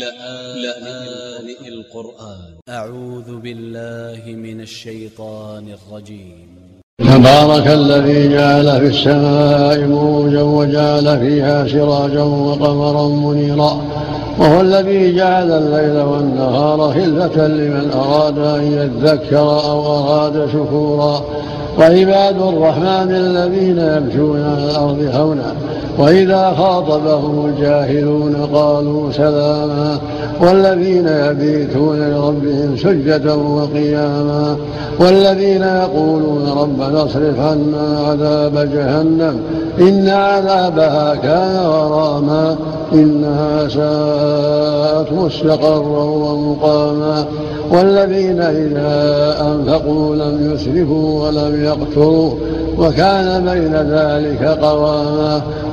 لآن القرآن. أ ع و ذ ب ا ل ل ه من ا ل ش ي ط ا ن ا ل ج ي م تبارك الذي جعل في السماء موجا وجعل فيها سراجا وقمرا منيرا. وهو الذي جعل الليل والنهار خلفة لمن أراد أن يذكر أو أراد شكورا. وعباد الرحمن الذين يمشون على الأرض هونا. وإذا خاطبهم الجاهلون قالوا سلاما والذين يبيتون لربهم سجدا وقياما والذين يقولون ربنا اصرف عنا عذاب جهنم إن عذابها كان غراما إنها ساءت مستقرا ومقاما والذين إذا أنفقوا لم يسرفوا ولم يقتروا وكان بين ذلك قواما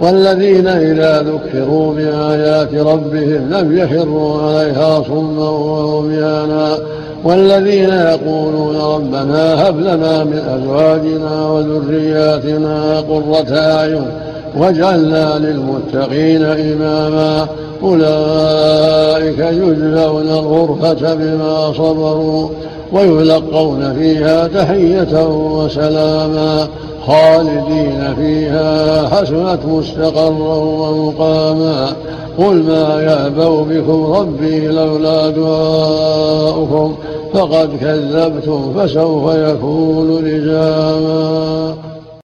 والذين إذا ذكروا بآيات ربهم لم يخروا عليها صما وعميانا والذين يقولون ربنا هب لنا من أزواجنا وذرياتنا قرة أعين واجعلنا للمتقين إماما. أولئك يجزون الغرفة بما صبروا ويلقون فيها تحية وسلاما. خالدين فيها حسنت مستقرا ومقاما. قل ما يأبوا بكم ربي لولا دعاؤكم فقد كذبتم فسوف يكون لزاما.